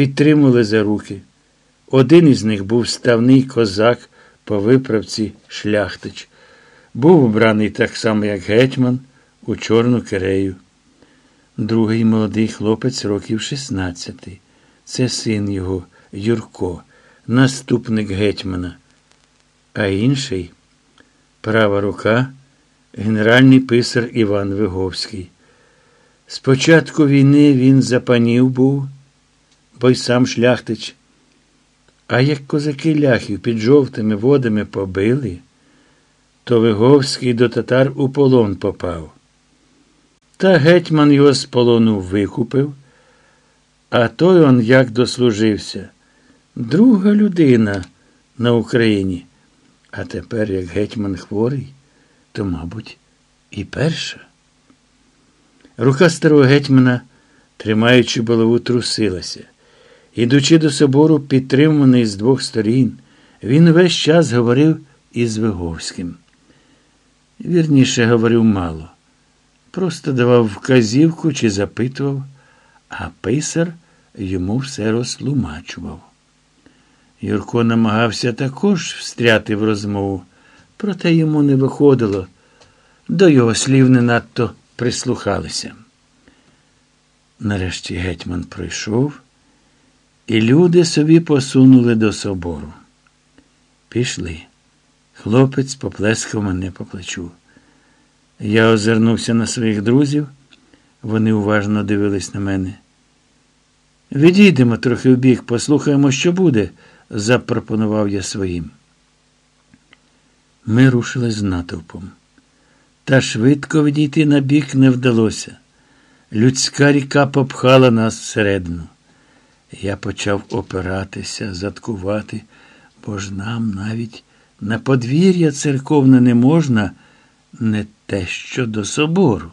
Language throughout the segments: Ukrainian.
підтримували за руки. Один із них був ставний козак по виправці шляхтич. Був обраний так само, як гетьман, у чорну кирею. Другий молодий хлопець років 16. Це син його, Юрко, наступник гетьмана. А інший права рука, генеральний писар Іван Виговський. З початку війни він за панів був, бо й сам шляхтич. А як козаки ляхів під жовтими водами побили, то Виговський до татар у полон попав. Та гетьман його з полону викупив, а той он як дослужився. Друга людина на Україні. А тепер, як гетьман хворий, то, мабуть, і перша. Рука старого гетьмана, тримаючи булаву, трусилася. Ідучи до собору, підтриманий з двох сторін, він весь час говорив із Виговським. Вірніше, говорив мало. Просто давав вказівку чи запитував, а писар йому все розтлумачував. Юрко намагався також встряти в розмову, проте йому не виходило, до його слів не надто прислухалися. Нарешті гетьман пройшов, і люди собі посунули до собору. Пішли. Хлопець поплескав мене по плечу. Я озирнувся на своїх друзів, вони уважно дивились на мене. Відійдемо трохи вбік, послухаємо, що буде, запропонував я своїм. Ми рушили з натовпом. Та швидко відійти на бік не вдалося. Людська ріка попхала нас всередину. Я почав опиратися, заткувати, бо ж нам навіть на подвір'я церковне не можна, не те що до собору.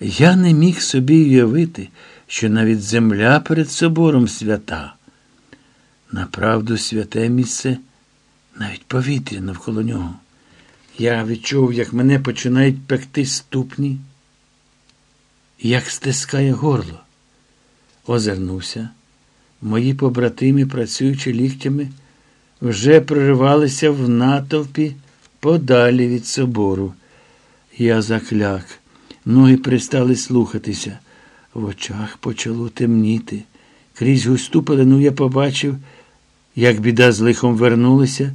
Я не міг собі уявити, що навіть земля перед собором свята. Направду святе місце, навіть повітря навколо нього. Я відчув, як мене починають пекти ступні, як стискає горло. Озирнувся. Мої побратими, працюючи ліктями, вже проривалися в натовпі подалі від собору. Я закляк, ноги пристали слухатися. В очах почало темніти. Крізь густу пелену я побачив, як біда з лихом вернулися,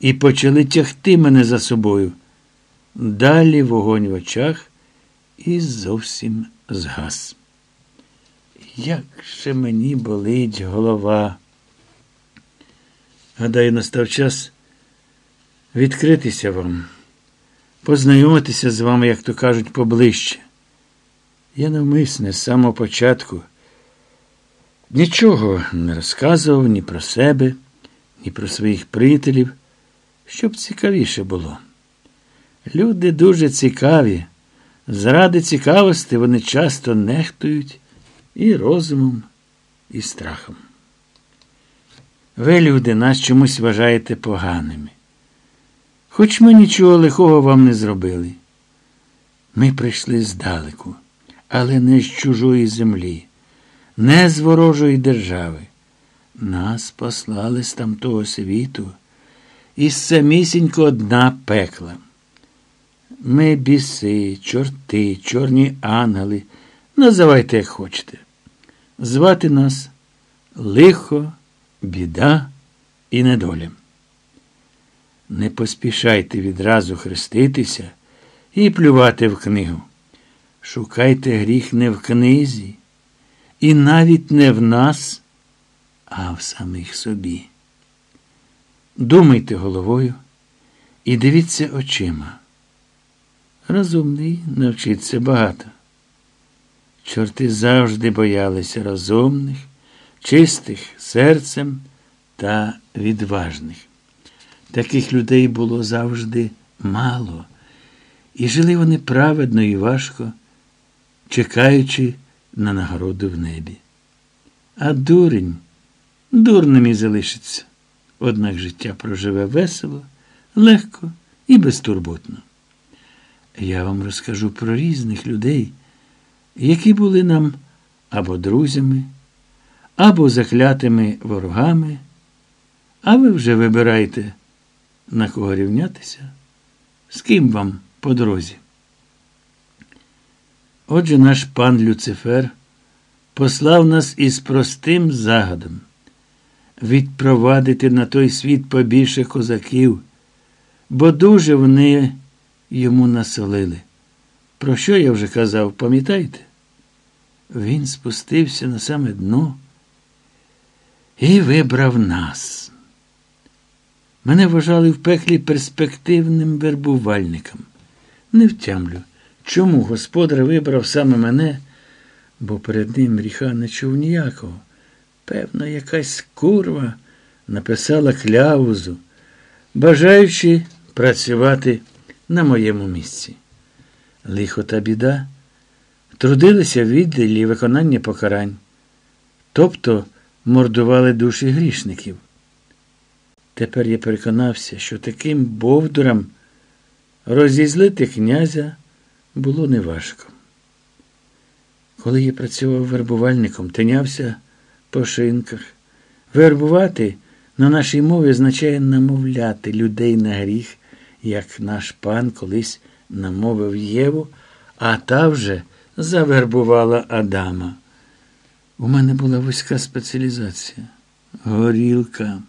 і почали тягти мене за собою. Далі вогонь в очах і зовсім згас. Як же мені болить голова. Гадаю, настав час відкритися вам, познайомитися з вами, як то кажуть, поближче. Я навмисне з самого початку нічого не розказував ні про себе, ні про своїх приятелів, щоб цікавіше було. Люди дуже цікаві. Заради цікавості вони часто нехтують і розумом, і страхом. Ви, люди, нас чомусь вважаєте поганими. Хоч ми нічого лихого вам не зробили. Ми прийшли здалеку, але не з чужої землі, не з ворожої держави. Нас послали з тамтого світу із самісінько одна пекла. Ми біси, чорти, чорні ангели, називайте, як хочете. Звати нас лихо, біда і недоля. Не поспішайте відразу хреститися і плювати в книгу. Шукайте гріх не в книзі, і навіть не в нас, а в самих собі. Думайте головою і дивіться очима. Розумний навчиться багато. Чорти завжди боялися розумних, чистих серцем та відважних. Таких людей було завжди мало, і жили вони праведно і важко, чекаючи на нагороду в небі. А дурень дурним і залишиться, однак життя проживе весело, легко і безтурботно. Я вам розкажу про різних людей, які були нам або друзями, або заклятими ворогами, а ви вже вибирайте, на кого рівнятися, з ким вам по дорозі. Отже, наш пан Люцифер послав нас із простим загадом відпровадити на той світ побільше козаків, бо дуже вони йому насолили. Про що я вже казав, пам'ятаєте? Він спустився на саме дно і вибрав нас. Мене вважали в пеклі перспективним вербувальником. Не втямлю, чому господар вибрав саме мене, бо перед ним гріха не чув ніякого. Певно, якась курва написала кляузу, бажаючи працювати на моєму місці. Лихо та біда трудилися в відділі виконання покарань, тобто мордували душі грішників. Тепер я переконався, що таким бовдурам розізлити князя було неважко. Коли я працював вербувальником, тинявся по шинках. Вербувати на нашій мові означає намовляти людей на гріх, як наш пан колись намовив Єву, а та вже завербувала Адама. У мене була вузька спеціалізація горілка.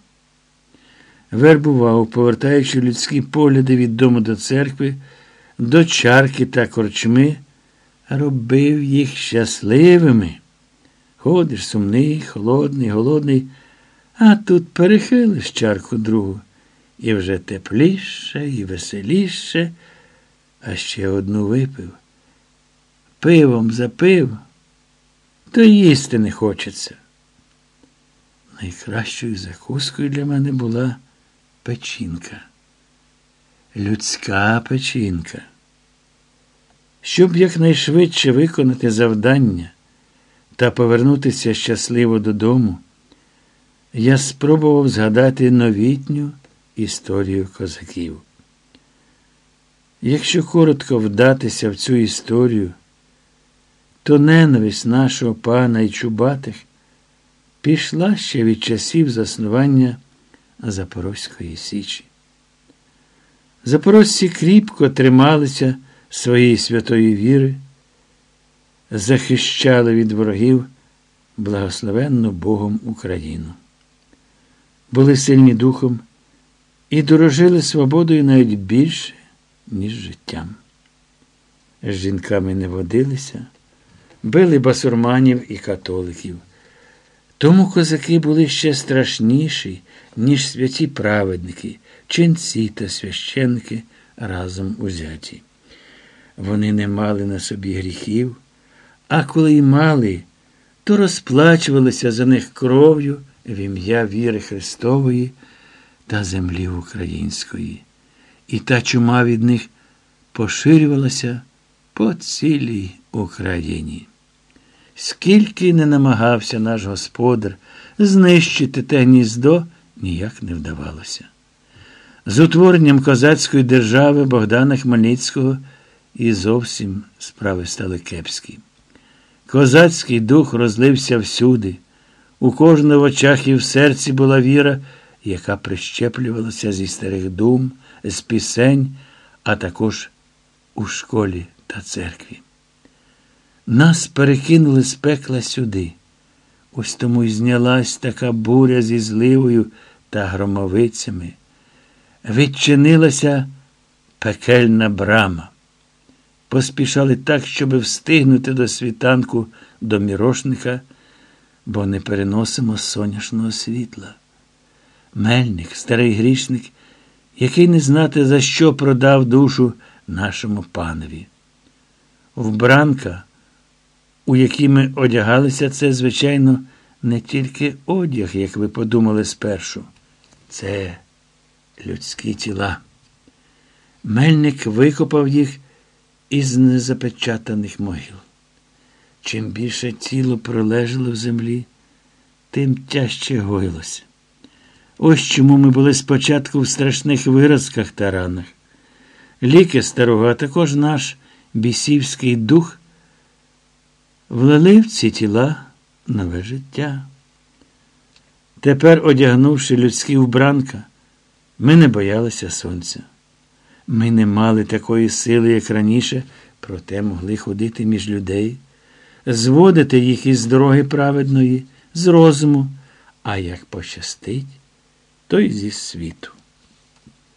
Вербував, повертаючи людські погляди від дому до церкви, до чарки та корчми, робив їх щасливими. Ходиш сумний, холодний, голодний, а тут перехилиш чарку другу. І вже тепліше і веселіше, а ще одну випив. Пивом запив, то їсти не хочеться. Найкращою закускою для мене була печінка. Людська печінка. Щоб якнайшвидше виконати завдання та повернутися щасливо додому, я спробував згадати новітню історію козаків. Якщо коротко вдатися в цю історію, то ненависть нашого пана і Чубатих пішла ще від часів заснування Запорозької Січі. Запорожці кріпко трималися своєї святої віри, захищали від ворогів благословенну Богом Україну. Були сильні духом і дорожили свободою навіть більше, ніж життям. З жінками не водилися, били басурманів і католиків. Тому козаки були ще страшніші, ніж святі праведники, ченці та священники разом узяті. Вони не мали на собі гріхів, а коли й мали, то розплачувалися за них кров'ю в ім'я віри Христової та землі української. І та чума від них поширювалася по цілій Україні. Скільки не намагався наш господар знищити те гніздо, ніяк не вдавалося. З утворенням козацької держави Богдана Хмельницького і зовсім справи стали кепські. Козацький дух розлився всюди. У кожного в очах і в серці була віра, яка прищеплювалася зі старих дум, з пісень, а також у школі та церкві. Нас перекинули з пекла сюди. Ось тому й знялась така буря зі зливою та громовицями. Відчинилася пекельна брама. Поспішали так, щоб встигнути до світанку до мірошника, бо не переносимо сонячного світла. Мельник, старий грішник, який не знати, за що продав душу нашому панові. Вбранка у які ми одягалися, це, звичайно, не тільки одяг, як ви подумали спершу. Це людські тіла. Мельник викопав їх із незапечатаних могил. Чим більше тіло пролежало в землі, тим тяжче гоїлося. Ось чому ми були спочатку в страшних виразках та ранах. Ліки старого, а також наш бісівський дух влили в ці тіла нове життя. Тепер, одягнувши людські вбранка, ми не боялися сонця. Ми не мали такої сили, як раніше, проте могли ходити між людей, зводити їх із дороги праведної, з розуму, а як пощастить, то й зі світу.